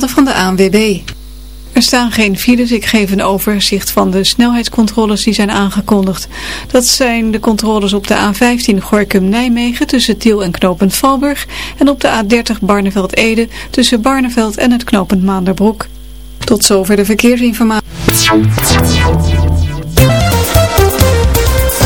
van de ANWB. Er staan geen files, ik geef een overzicht van de snelheidscontroles die zijn aangekondigd. Dat zijn de controles op de A15 Gorkum-Nijmegen tussen Tiel en knooppunt Valburg en op de A30 Barneveld-Ede tussen Barneveld en het knooppunt Maanderbroek. Tot zover de verkeersinformatie.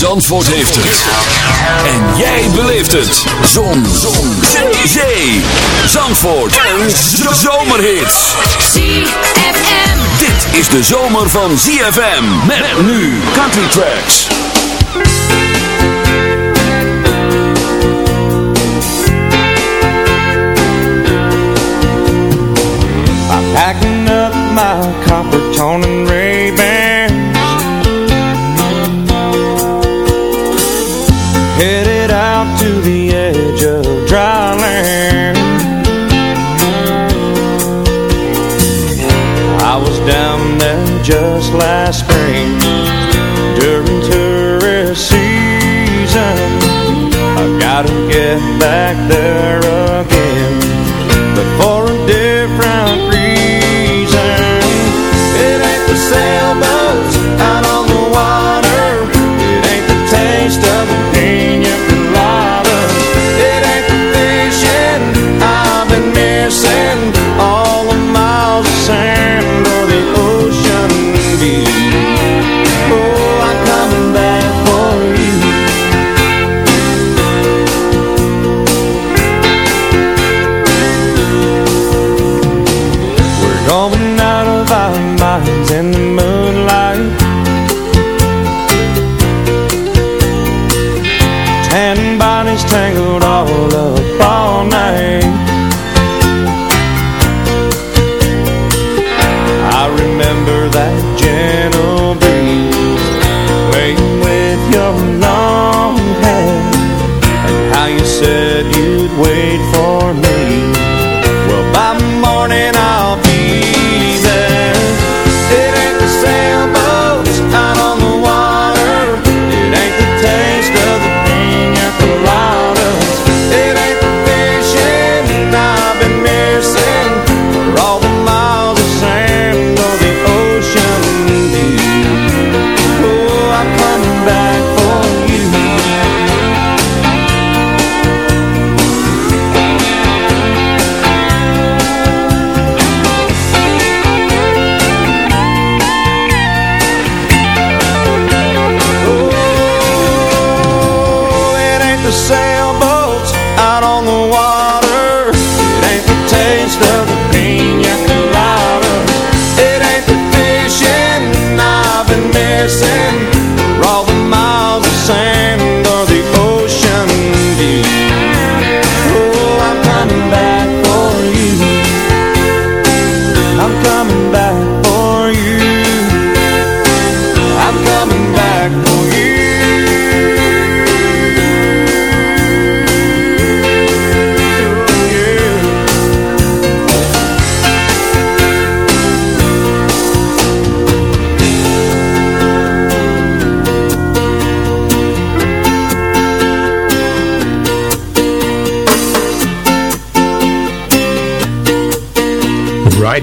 Zandvoort heeft het. En jij beleeft het. Zon. Zon. Zee. Zandvoort. En zomerhits. ZFM. Dit is de zomer van ZFM. Met nu Country Tracks. I'm packing up my copper tone and Ray-Ban Headed just last spring. During tourist season I gotta get back there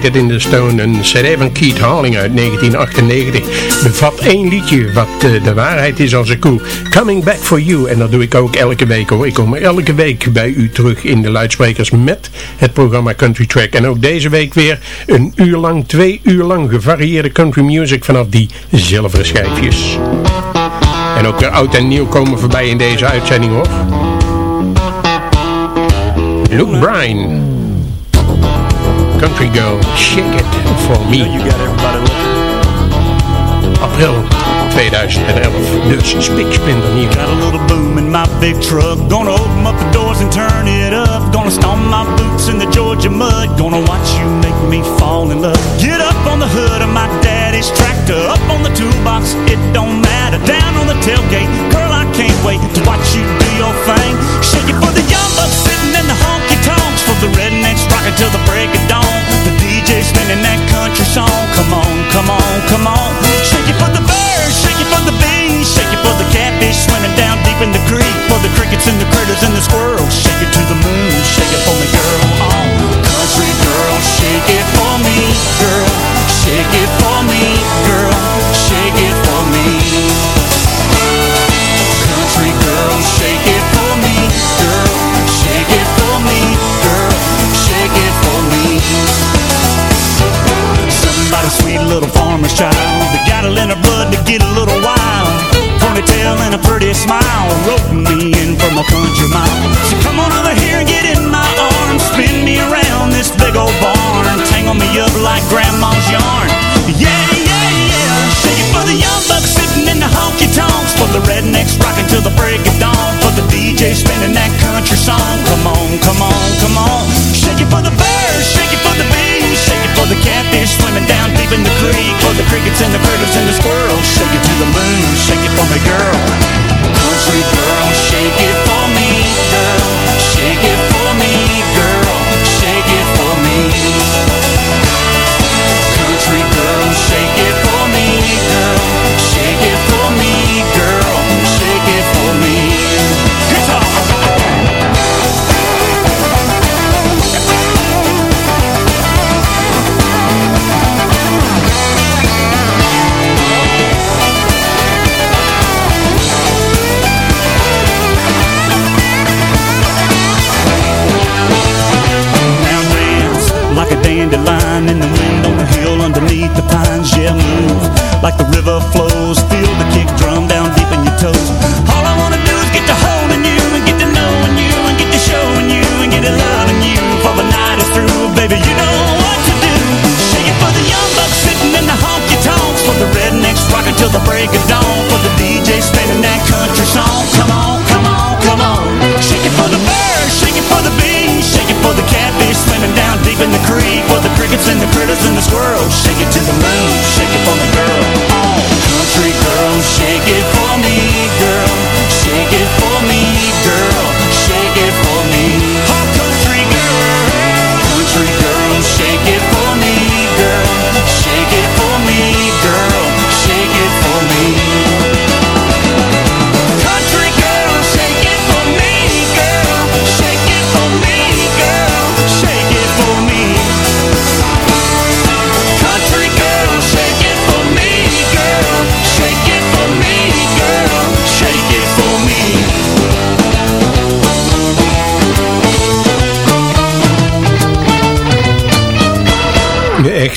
It in the Stone, een cd van Keith Harling uit 1998, bevat één liedje wat uh, de waarheid is als een koe. Coming Back For You, en dat doe ik ook elke week hoor. Ik kom elke week bij u terug in de luidsprekers met het programma Country Track. En ook deze week weer een uur lang, twee uur lang gevarieerde country music vanaf die zilveren schijfjes. En ook weer oud en nieuw komen voorbij in deze uitzending hoor. Luke Bryan. Country Girl, Shake It For Me. April 2011, dus spiksplinter nieuw. Got a little boom in my big truck. Gonna open up the doors and turn it up. Gonna stomp my boots in the Georgia mud. Gonna watch you make me fall in love. Get up on the hood of my daddy's tractor. Up on the toolbox, it don't matter. Down on the tailgate, girl, I can't wait to watch you do your thing. Shake it for the young bucks sitting in the honky tonks. For the rednecks rocking till the break of DJ spinning that country song. Come on, come on, come on. Shake it for the birds, shake it for the bees. Shake it for the catfish swimming down deep in the creek. For the crickets and the critters and the squirrels. Shake it to the moon, shake it for me, girl. Child. They got in her blood to get a little wild. Ponytail and a pretty smile. Roping me in from a country mile. So come on over here and get in my arms. Spin me around this big old barn. Tangle me up like grandma's yarn. Yeah, yeah, yeah. Shake it for the young bucks sitting in the honky tonks. For the rednecks rocking till the break of dawn. For the DJ spinning that country song. Come on, come on, come on. Shake it for the birds, shake it for the bees For the catfish swimming down deep in the creek. For the crickets and the critters and the squirrels. Shake it to the moon, shake it for me girl. Country girl, shake it for me girl. Shake it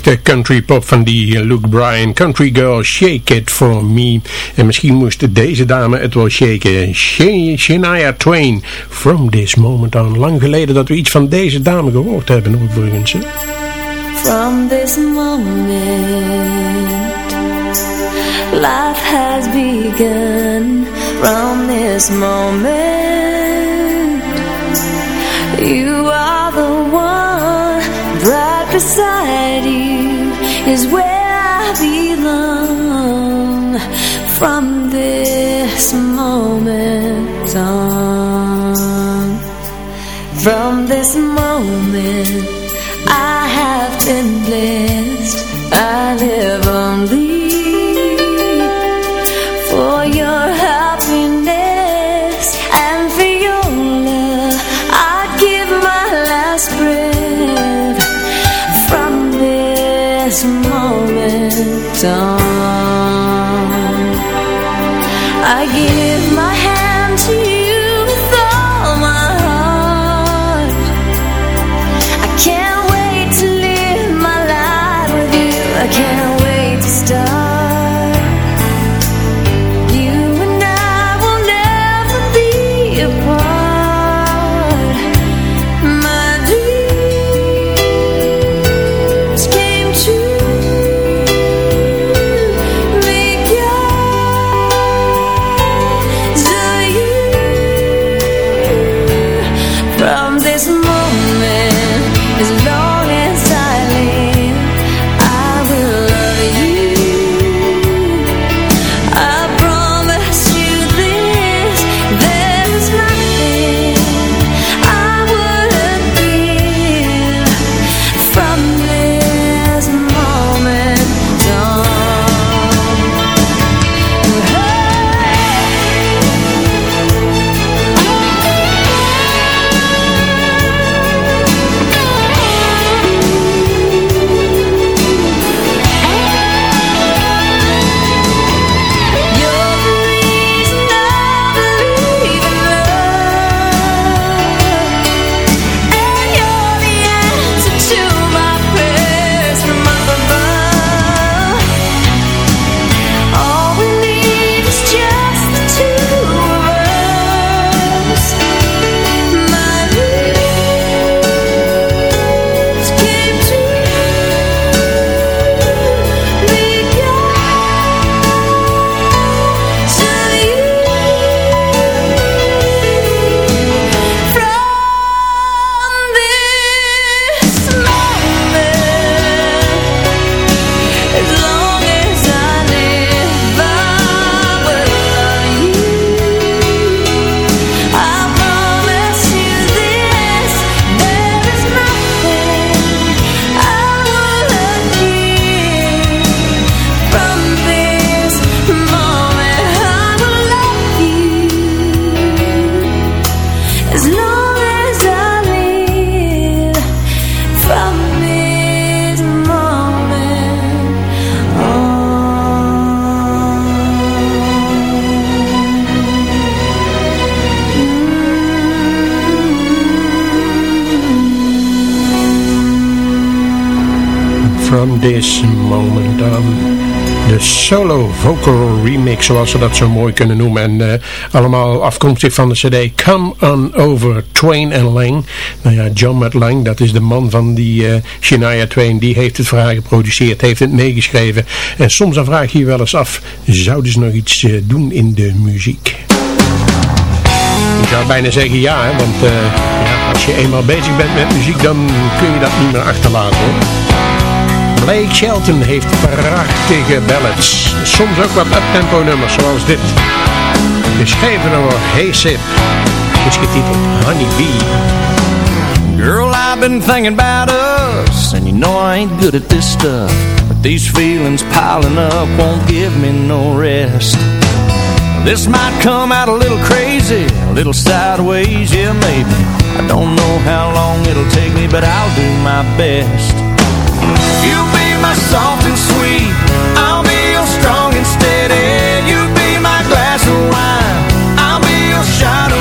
echte country pop van die Luke Bryan. Country Girl, Shake It For Me. En misschien moest deze dame het wel shaken. Sh- Shania Twain. From This Moment On. Lang geleden dat we iets van deze dame gehoord hebben overigens. From this moment, life has begun. From this moment, you are the one. Right beside is where I belong. From this moment on, from this moment. I have been blessed. I live only song. Solo vocal remix, zoals ze dat zo mooi kunnen noemen. En eh, allemaal afkomstig van de cd Come On Over, Twain and Lang. Nou ja, John Matt Lang, dat is de man van die uh, Shania Twain. Die heeft het verhaal geproduceerd, heeft het meegeschreven. En soms vraag je je wel eens af, zouden ze nog iets eh, doen in de muziek? Ik zou bijna zeggen ja, want als je eenmaal bezig bent met muziek, dan kun je dat niet meer achterlaten hoor. Blake Shelton heeft prachtige ballads. Soms ook wat uptempo nummers zoals dit. Geschreven door Hey Sid. Is getiteld Honey Bee. Girl, I've been thinking about us, and you know I ain't good at this stuff. But these feelings piling up won't give me no rest. This might come out a little crazy, a little sideways, yeah, maybe. I don't know how long it'll take me, but I'll do my best. shadow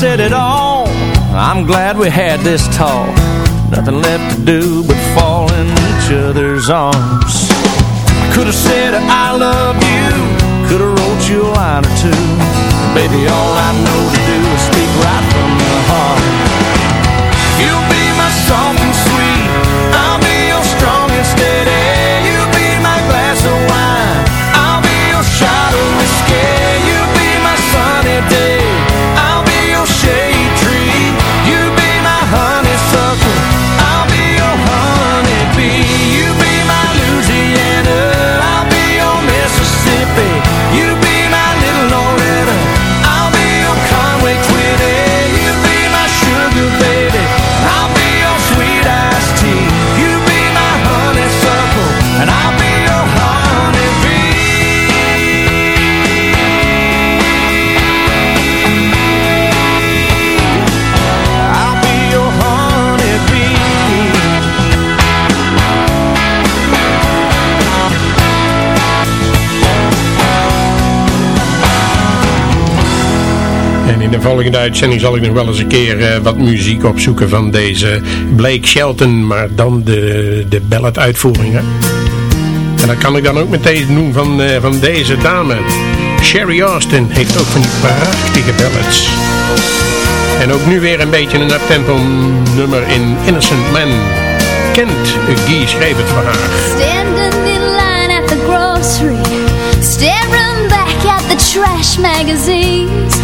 said it all. I'm glad we had this talk. Nothing left to do but fall in each other's arms. I could have said I love you. Could have wrote you a line or two. Baby, all I know to do is speak right from the heart. You'll be my soft de volgende uitzending zal ik nog wel eens een keer eh, wat muziek opzoeken van deze Blake Shelton, maar dan de, de ballad uitvoeringen. En dat kan ik dan ook meteen doen van, eh, van deze dame. Sherry Austin heeft ook van die prachtige ballads. En ook nu weer een beetje een uptempo nummer in Innocent Man. Kent Guy schreef het voor haar. Standing in line at the grocery Staring back at the trash magazines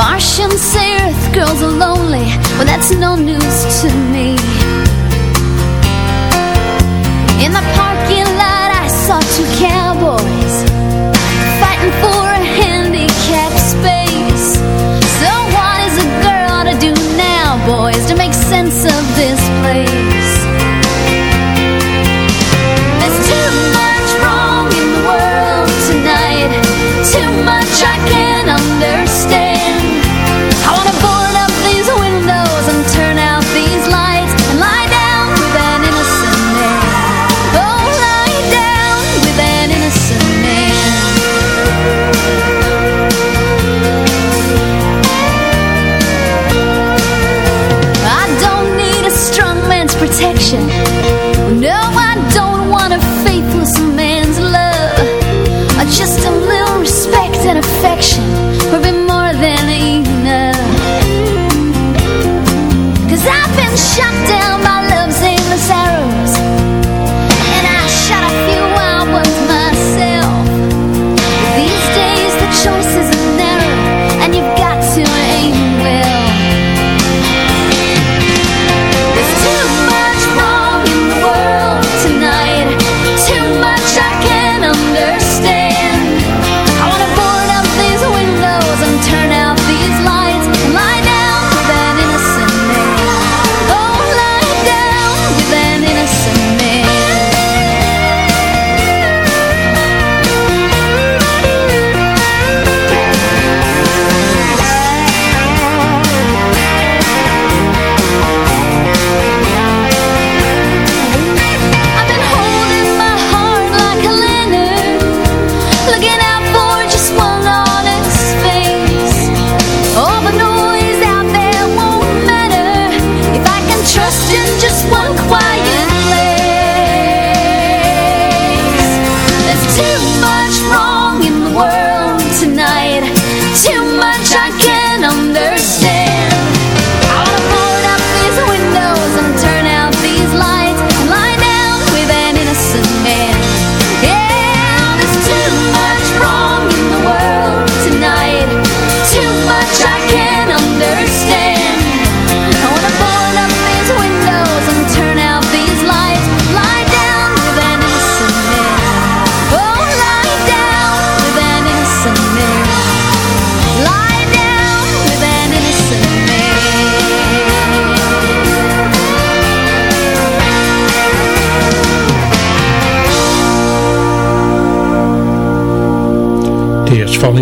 Martian say Earth girls are lonely Well that's no news to me. In the parking lot I saw two cowboys Fighting for a handicapped space. So what is a girl to do now boys To make sense of this place man's protection No, I don't want a faithless man's love. Uh, Just a little respect and affection Would be more than enough. Cause I've been shot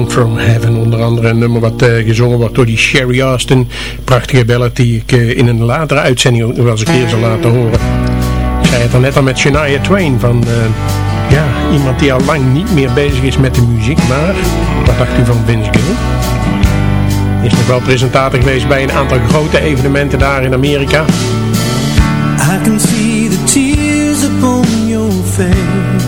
From Heaven. Onder andere een nummer wat eh, gezongen wordt door die Sherry Austin. Prachtige ballad die ik eh, in een latere uitzending ook nog wel eens een keer zal laten horen. Ik zei het dan net al met Shania Twain van... Eh, ja, iemand die al lang niet meer bezig is met de muziek. Maar wat dacht u van Vince Gill? Is nog wel presentator geweest bij een aantal grote evenementen daar in Amerika. I can see the tears upon your face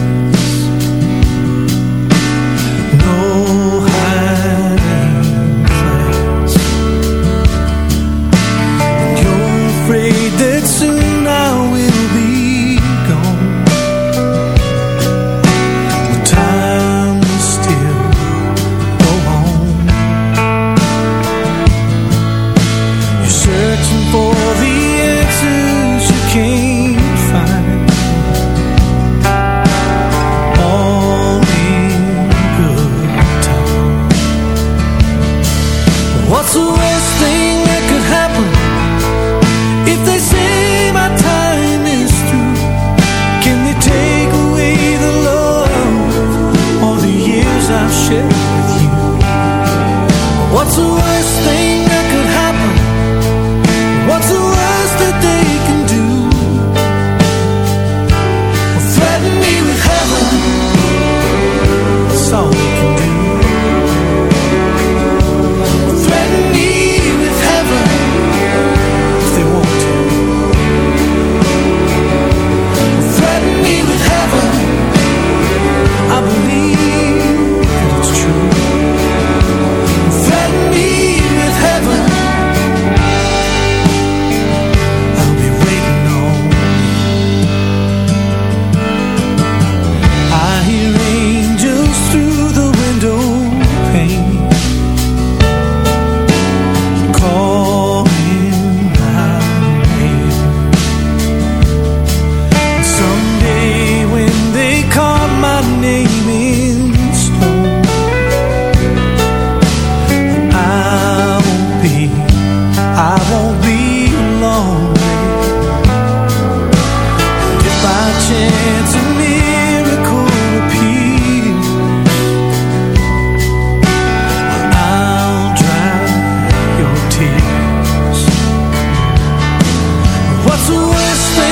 to whisper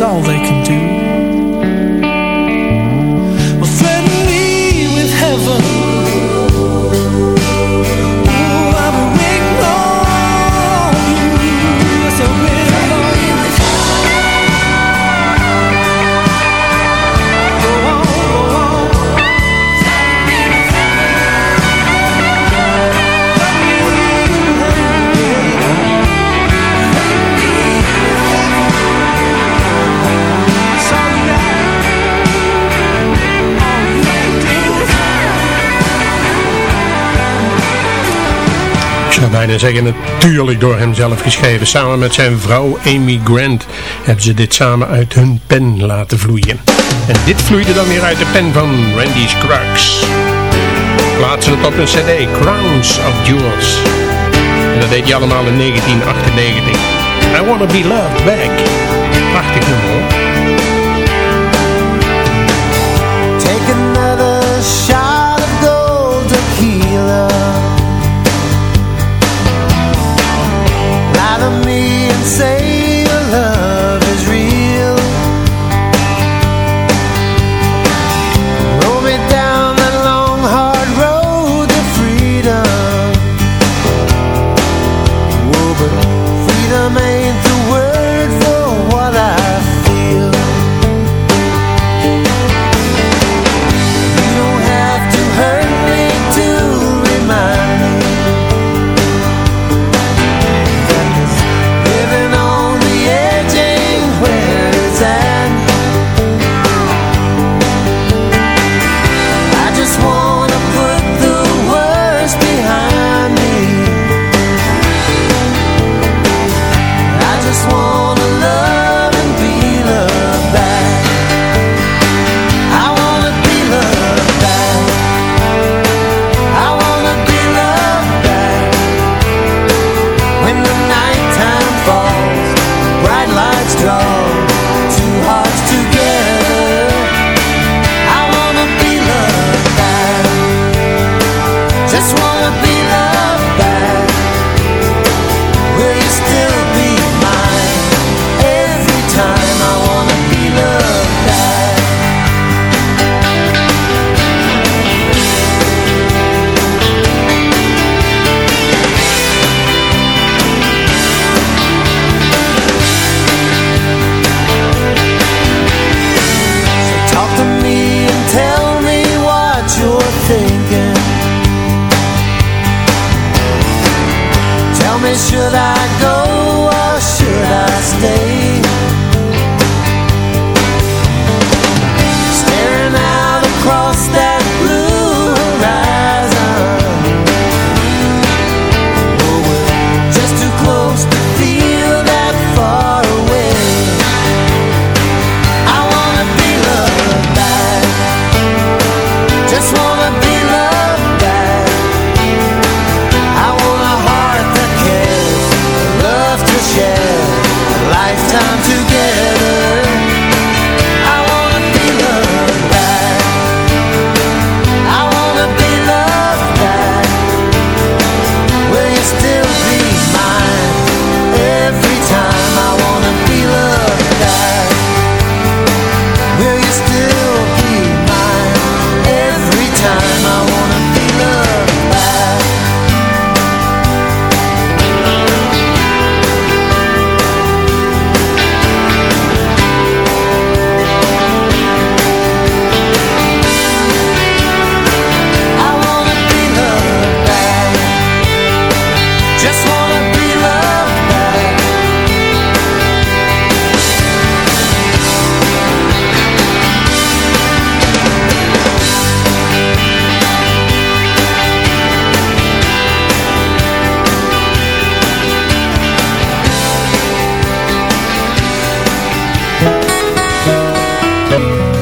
all they can do. En zeggen natuurlijk door hemzelf geschreven. Samen met zijn vrouw Amy Grant hebben ze dit samen uit hun pen laten vloeien. En dit vloeide dan weer uit de pen van Randy Scruggs. Plaatsen het op een cd, Crowns of Jewels. En dat deed hij allemaal in 1998. I Wanna Be Loved Back. Prachtig nummer hoor.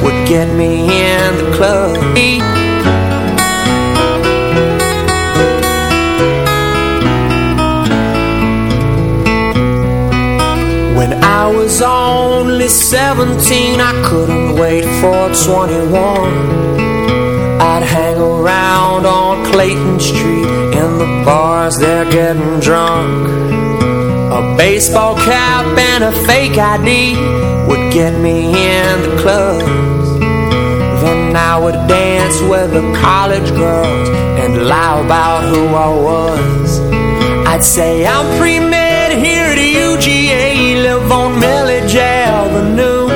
Would get me in the club. When I was only 17 I couldn't wait for 21 I'd hang around on Clayton Street In the bars they're getting drunk. A baseball cap and a fake ID Would get me in the clubs Then I would dance with the college girls And lie about who I was. I'd say I'm pre-med here at UGA Live on Millage Avenue.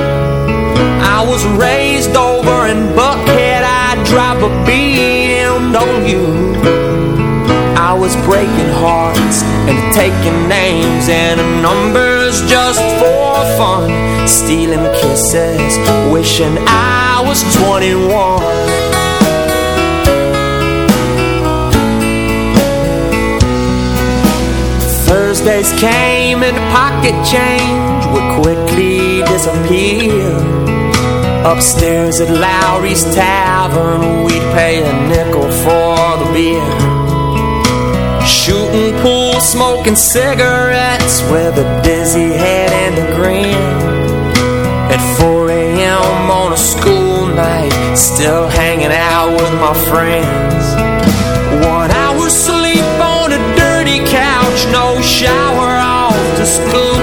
I was raised over in Buckhead I'd drive a BMW I was breaking hearts and taking names and numbers just for fun. Stealing kisses, wishing I was 21 Thursdays came and pocket change would quickly disappear. Upstairs at Lowry's Tavern We'd pay a nickel for the beer Shooting pool, smoking cigarettes With a dizzy head and a grin. At 4 a.m. on a school night Still hanging out with my friends. One hour sleep on a dirty couch No shower off to school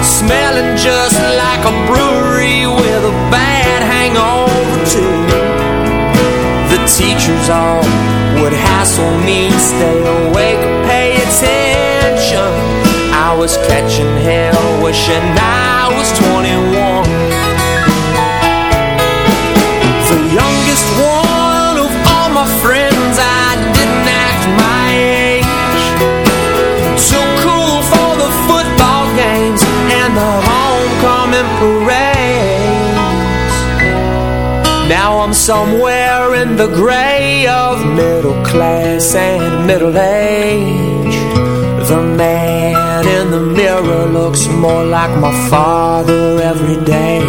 Smelling just like a brewery With a bad hangover too teachers all would hassle me. Stay awake, pay attention. I was catching hell Wishing I was 21 The youngest one of all my friends I didn't act my age. Too cool for the football games And the homecoming parades. Now I'm somewhere in the gray of middle class and middle age. The man in the mirror looks more like my father every day.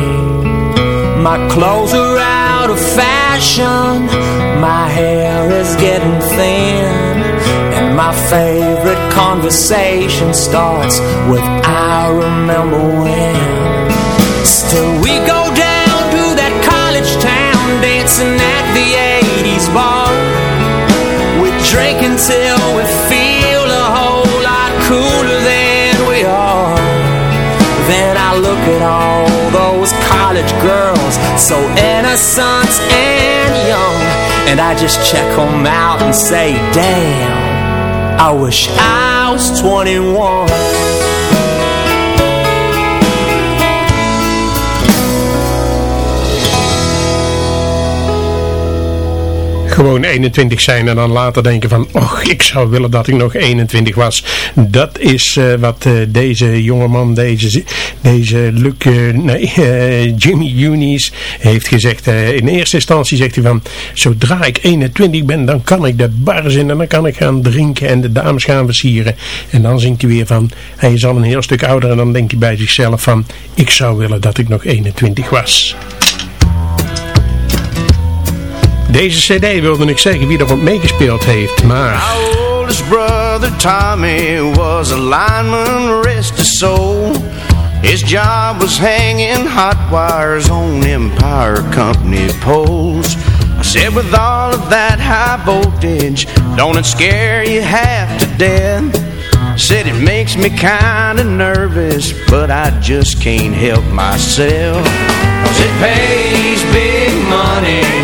My clothes are out of fashion. My hair is getting thin. And my favorite conversation starts with I remember when. Still we go down to that college town Dancing at the 80s bar until we feel a whole lot cooler than we are. Then I look at all those college girls, so innocent and young, and I just check them out and say, damn, I wish I was 21. Gewoon 21 zijn en dan later denken van, och, ik zou willen dat ik nog 21 was. Dat is uh, wat uh, deze jongeman, deze, deze Luc, uh, nee, Jimmy Unis heeft gezegd. in eerste instantie zegt hij van, zodra ik 21 ben, dan kan ik de bars in en dan kan ik gaan drinken en de dames gaan versieren. En dan zingt hij weer van, hij is al een heel stuk ouder en dan denkt hij bij zichzelf van, ik zou willen dat ik nog 21 was. Deze cd wilde ik zeggen wie erop meegespeeld heeft, maar... My oldest brother Tommy was a lineman, rest his soul. His job was hanging hot wires on Empire Company poles. I said with all of that high voltage, don't it scare you half to death? Said it makes me kinda nervous, but I just can't help myself. Cause it pays big money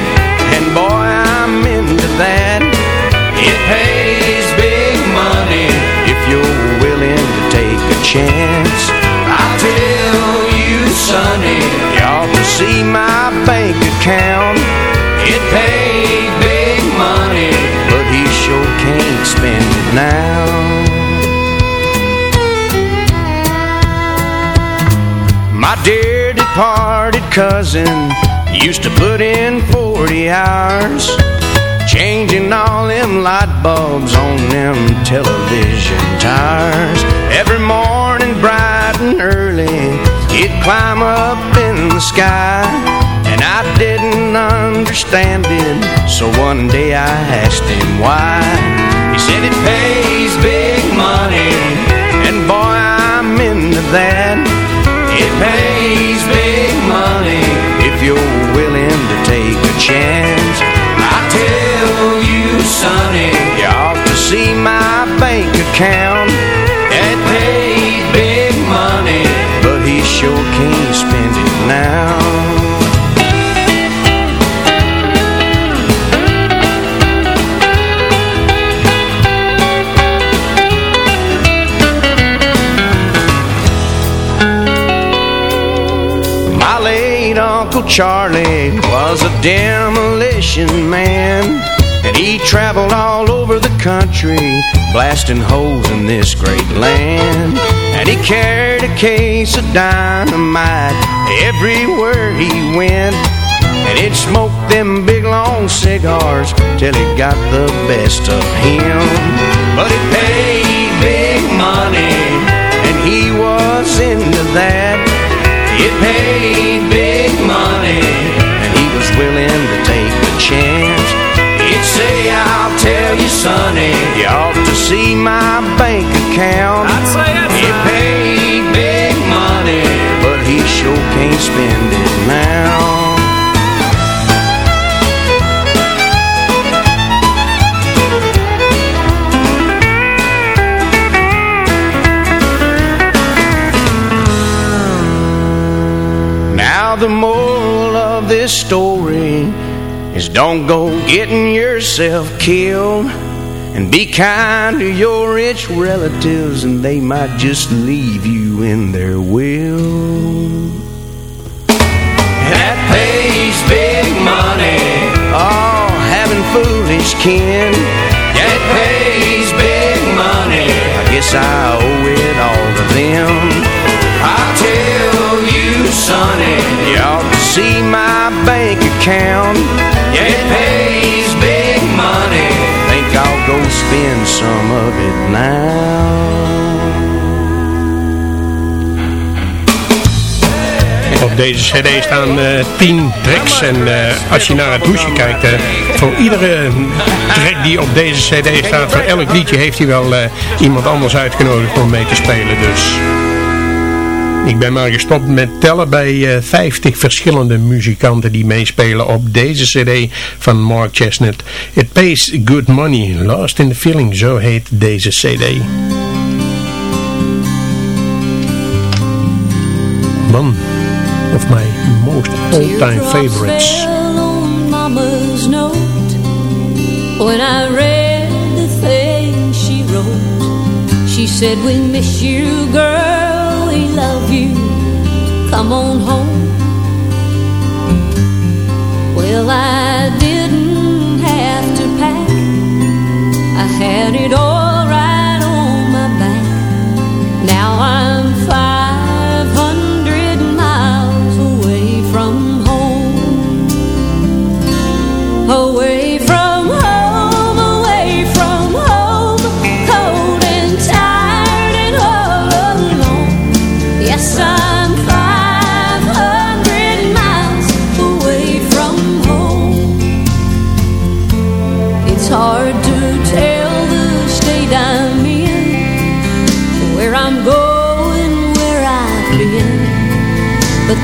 It pays big money if you're willing to take a chance. I tell you, sonny, ought to see my bank account. It paid big money, but he sure can't spend it now. My dear departed cousin Used to put in 40 hours Changing all them light bulbs on them television tires. Every morning bright and early He'd climb up in the sky. And I didn't understand it So one day I asked him why. He said it pays big money And boy I'm into that. It pays big money If you're willing to take a chance bank account paid big money But he sure can't spend it now. My late Uncle Charlie was a demolition man And he traveled all over the country Blasting holes in this great land. And he carried a case of dynamite Everywhere he went. And he'd smoke them big long cigars Till he got the best of him. But it paid big money And he was into that. It paid big money And he was willing to take the chance. He'd say, I'll tell you, sonny You ought to see my bank account I'd say that's It right. paid big money But he sure can't spend it now. now the moral of this story is don't go getting yourself killed and be kind to your rich relatives and they might just leave you in their will. That pays big money. Oh, having foolish kin. That pays big money. I guess I owe it all to them. I tell you, sonny, you ought to see my bank account. Yeah, it pays big money. Think I'll go spend some of it now. Op deze cd staan uh, eh, 10 tracks en uh, als je naar het hoesje kijkt, uh, voor iedere track die op deze cd staat, voor elk liedje heeft hij wel iemand anders uitgenodigd om mee te spelen. Dus Ik ben maar gestopt met tellen bij 50 verschillende muzikanten die meespelen op deze cd van Mark Chestnut. It Pays Good Money, Lost in the Feeling, zo heet deze cd. One of my most all-time favorites. When I read the things she wrote. She said, We miss you, girl, love you. Come on home. Well, I didn't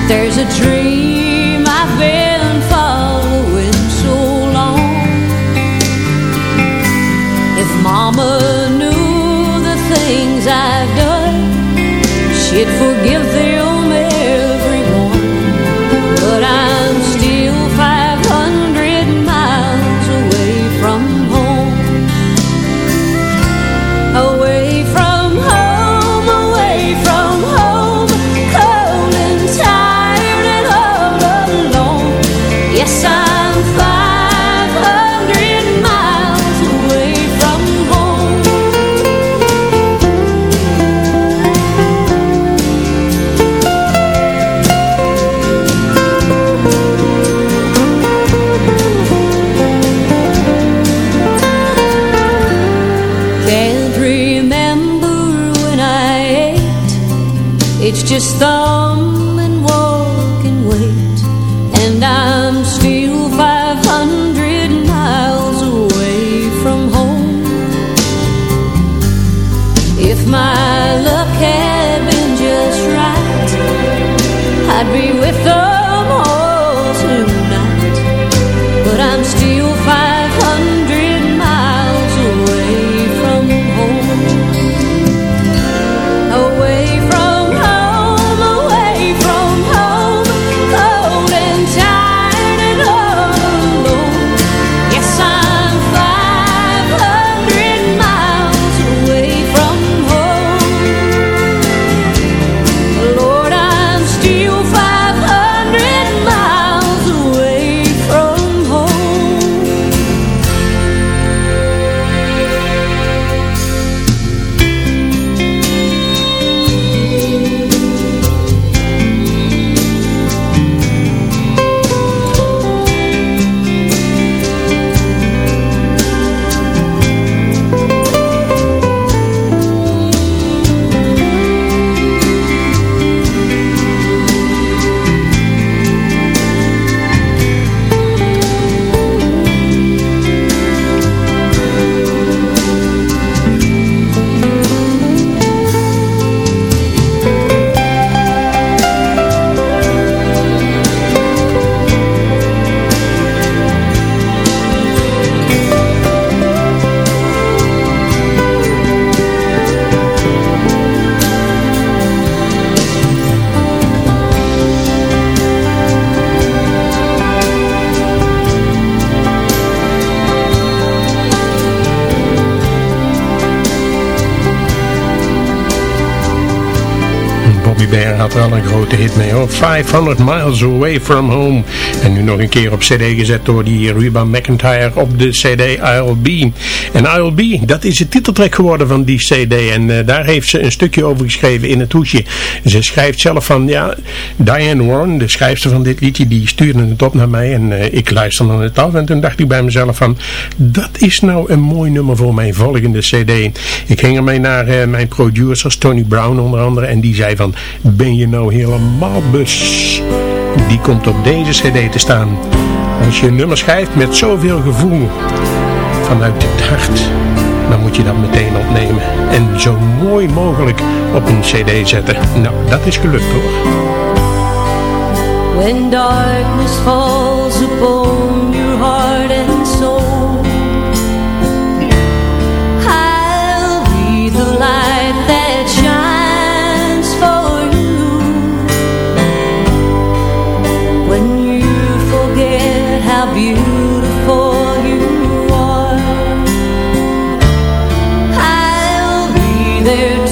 there's a dream está Er al een grote hit mee hoor. 500 Miles Away From Home. En nu nog een keer op cd gezet door die Reba McIntyre op de cd I'll Be. En I'll Be, dat is de titeltrack geworden van die cd. En eh, daar heeft ze een stukje over geschreven in het hoesje. Ze schrijft zelf van, ja, Diane Warren, de schrijfster van dit liedje, die stuurde het op naar mij. En eh, ik luisterde naar het af. En toen dacht ik bij mezelf van, dat is nou een mooi nummer voor mijn volgende cd. Ik ging ermee naar eh, mijn producers, Tony Brown onder andere. En die zei van, ben je You Know helemaal bus. Die komt op deze cd te staan. Als je een nummer schrijft met zoveel gevoel vanuit het hart, dan moet je dat meteen opnemen. En zo mooi mogelijk op een cd zetten. Nou, dat is gelukt hoor. When darkness falls upon your heart and soul the light there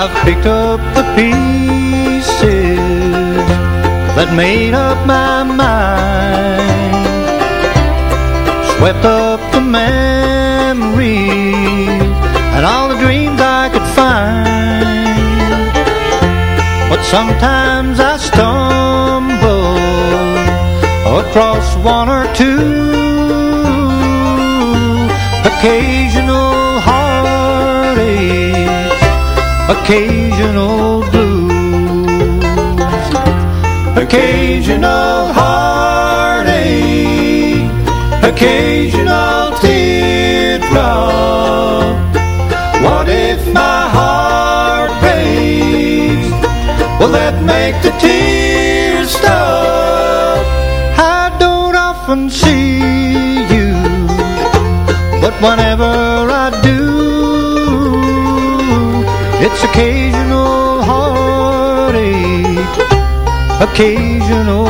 I've picked up the pieces That made up my mind. Swept up the memories And all the dreams I could find. But sometimes I stumble Across one or two. Occasions occasional blues, occasional heartache, occasional teardrop. What if my heart breaks? Will that make the tears stop? I don't often see you, but whenever it's occasional heartache, occasional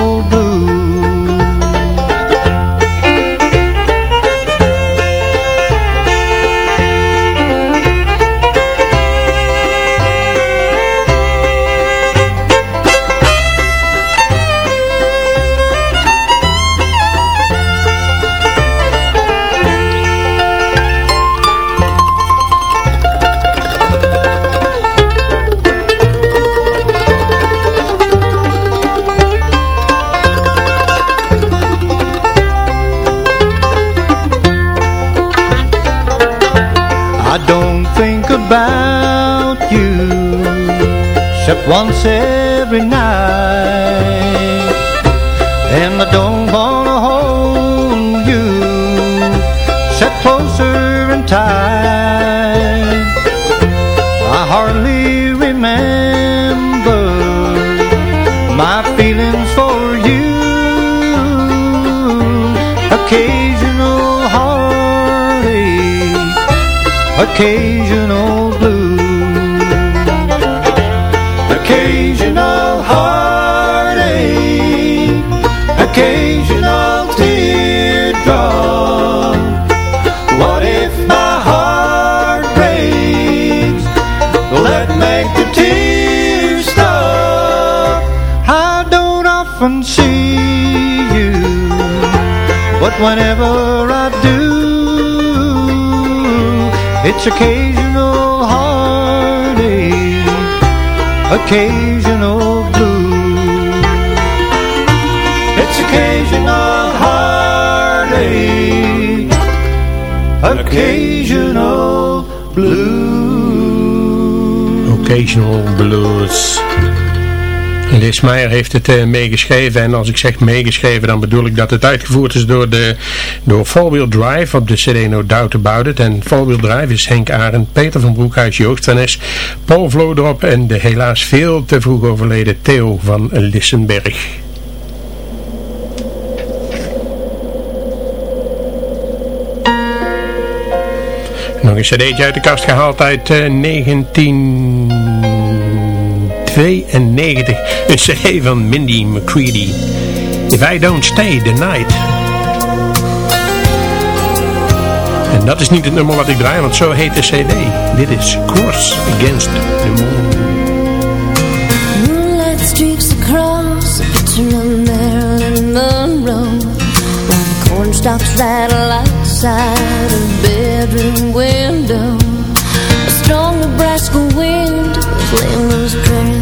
once every night. And I don't wanna hold you. Set closer and tight whenever I do it's occasional heartache, occasional blue. It's occasional heartache, occasional blue. Occasional Blues. Liz Meijer heeft het uh, meegeschreven en als ik zeg meegeschreven dan bedoel ik dat het uitgevoerd is door, de, door Four Wheel Drive op de CD No Doubt About It. En Four Wheel Drive is Henk Arend, Peter van Broekhuis, Joost van Es, Paul Vlodrop en de helaas veel te vroeg overleden Theo van Lissenberg. Nog een cd'tje uit de kast gehaald uit uh, 1992. Een cd van Mindy McCready. If I Don't Stay the Night. En dat is niet het nummer wat ik draai, want zo heet de cd. Dit is Cross Against the Moon. Moonlight streaks across a of Marilyn Monroe While the corn stalks rattle outside her bedroom window A strong Nebraska wind those prairie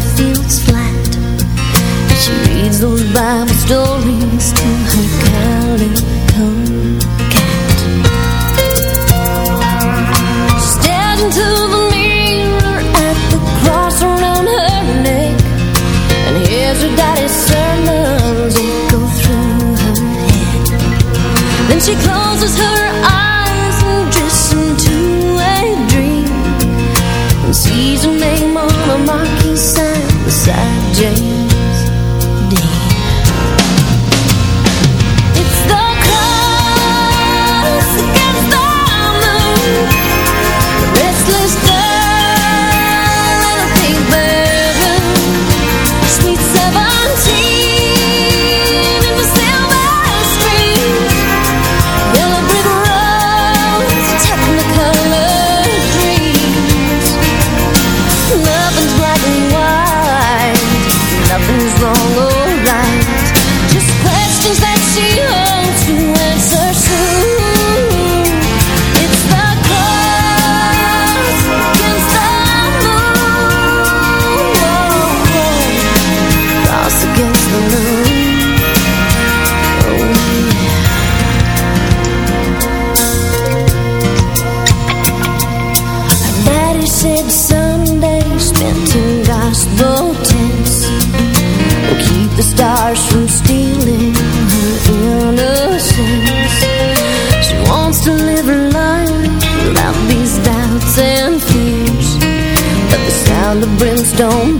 reads those Bible stories to her calico cat. She stares into the don't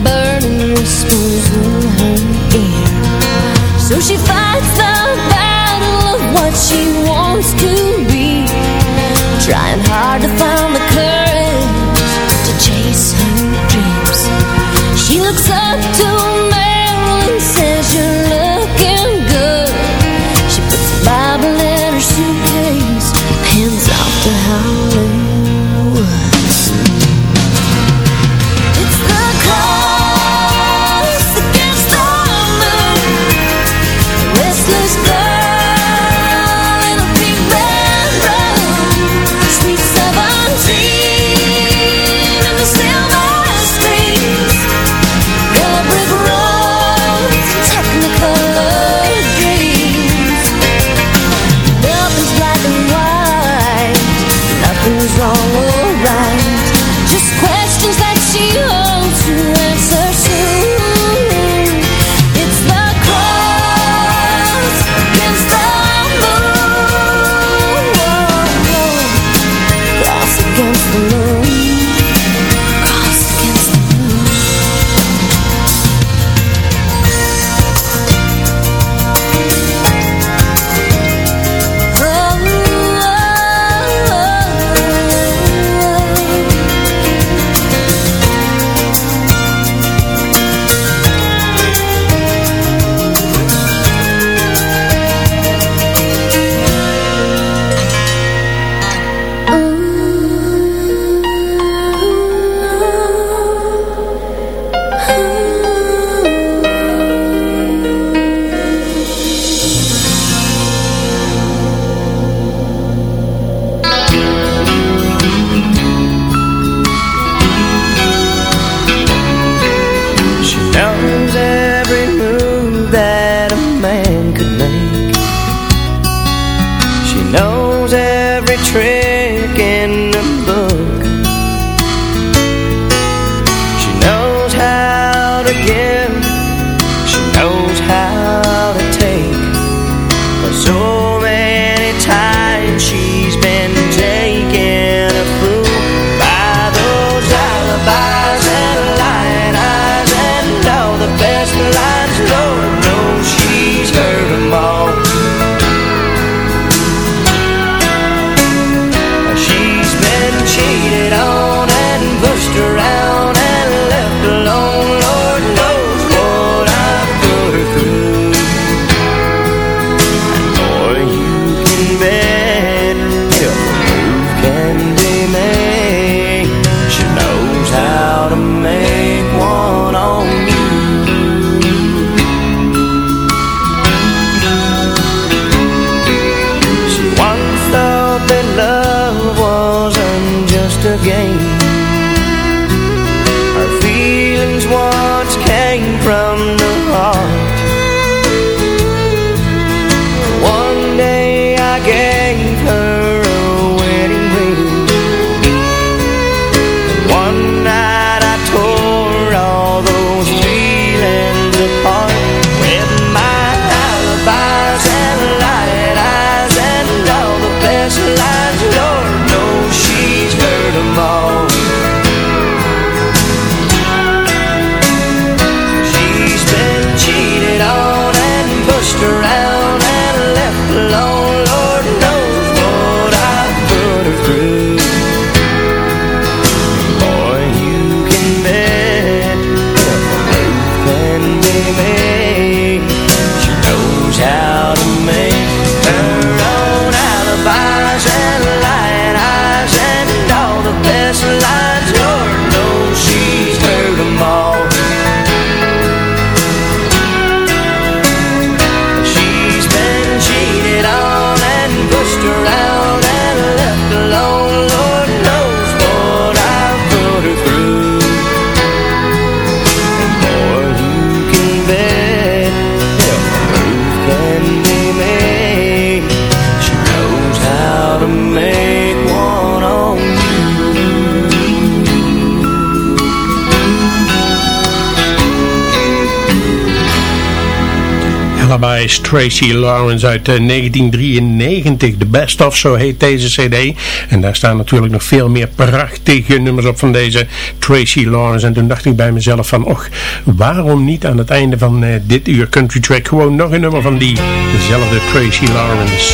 Tracy Lawrence uit 1993. The Best Of, zo heet deze cd. En daar staan natuurlijk nog veel meer prachtige nummers op van deze Tracy Lawrence. En toen dacht ik bij mezelf van, och, waarom niet aan het einde van uh, dit uur Country Track gewoon nog een nummer van die, dezelfde Tracy Lawrence.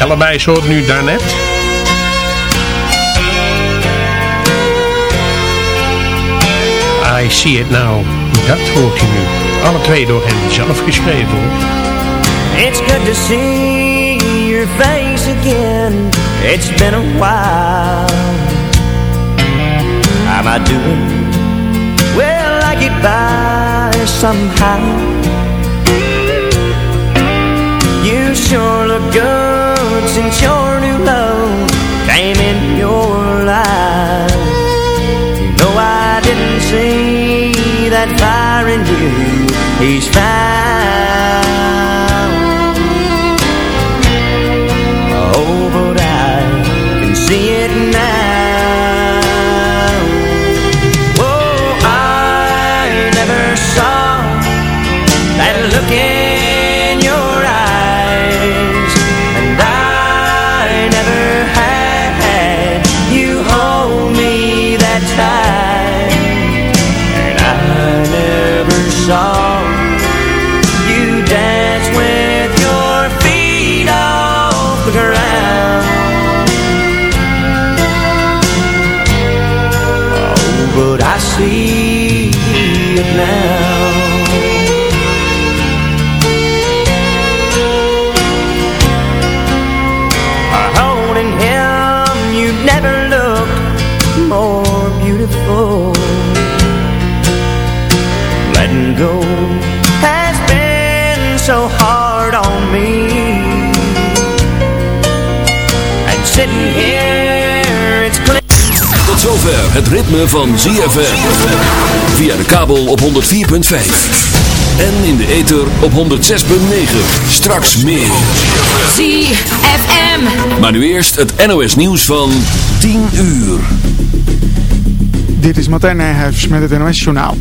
Allebei hoort nu daarnet. I See It Now. Dat hoort u nu. Alle twee door hen zelf geschreven. It's good to see your face again. It's been a while. Am I doing? Well, I get by somehow. You sure look good since your new love came in your life. You know I didn't see that fire in you. He's found. Zover het ritme van ZFM. Via de kabel op 104.5. En in de ether op 106.9. Straks meer. ZFM. Maar nu eerst het NOS nieuws van 10 uur. Dit is Martijn Nijhuis met het NOS-journaal.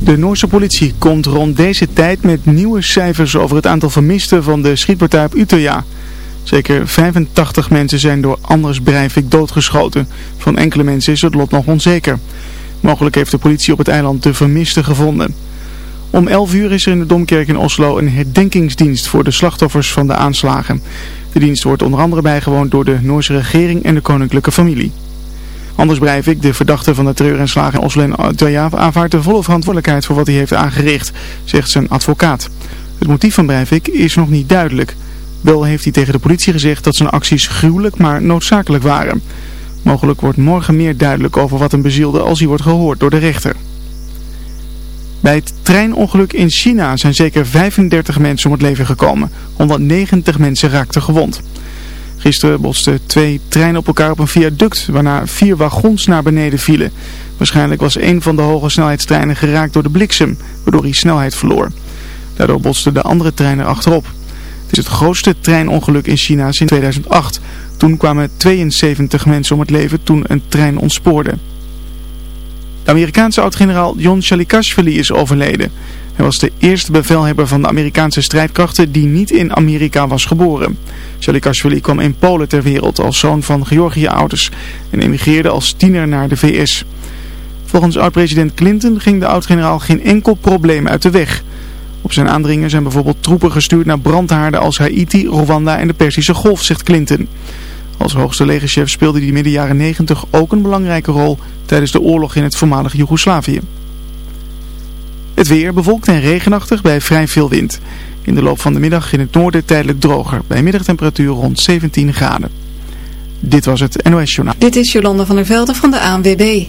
De Noorse politie komt rond deze tijd met nieuwe cijfers over het aantal vermisten van de schietpartij op Utøya. Zeker 85 mensen zijn door Anders Breivik doodgeschoten. Van enkele mensen is het lot nog onzeker. Mogelijk heeft de politie op het eiland de vermisten gevonden. Om 11 uur is er in de Domkerk in Oslo een herdenkingsdienst voor de slachtoffers van de aanslagen. De dienst wordt onder andere bijgewoond door de Noorse regering en de koninklijke familie. Anders Breivik, de verdachte van de terreuraanslagen in Oslo en Utøya, aanvaardt de volle verantwoordelijkheid voor wat hij heeft aangericht, zegt zijn advocaat. Het motief van Breivik is nog niet duidelijk. Wel heeft hij tegen de politie gezegd dat zijn acties gruwelijk maar noodzakelijk waren. Mogelijk wordt morgen meer duidelijk over wat hem bezielde als hij wordt gehoord door de rechter. Bij het treinongeluk in China zijn zeker 35 mensen om het leven gekomen. 190 mensen raakten gewond. Gisteren botsten twee treinen op elkaar op een viaduct, waarna vier wagons naar beneden vielen. Waarschijnlijk was een van de hoge snelheidstreinen geraakt door de bliksem, waardoor hij snelheid verloor. Daardoor botsten de andere treinen achterop. Het is het grootste treinongeluk in China sinds 2008. Toen kwamen 72 mensen om het leven toen een trein ontspoorde. De Amerikaanse oud-generaal John Shalikashvili is overleden. Hij was de eerste bevelhebber van de Amerikaanse strijdkrachten die niet in Amerika was geboren. Shalikashvili kwam in Polen ter wereld als zoon van Georgië-ouders en emigreerde als tiener naar de VS. Volgens oud-president Clinton ging de oud-generaal geen enkel probleem uit de weg. Op zijn aandringen zijn bijvoorbeeld troepen gestuurd naar brandhaarden als Haiti, Rwanda en de Persische Golf, zegt Clinton. Als hoogste legerchef speelde hij midden jaren 90 ook een belangrijke rol tijdens de oorlog in het voormalige Joegoslavië. Het weer bewolkt en regenachtig bij vrij veel wind. In de loop van de middag in het noorden tijdelijk droger, bij middagtemperatuur rond 17 graden. Dit was het NOS Journaal. Dit is Jolanda van der Velde van de ANWB.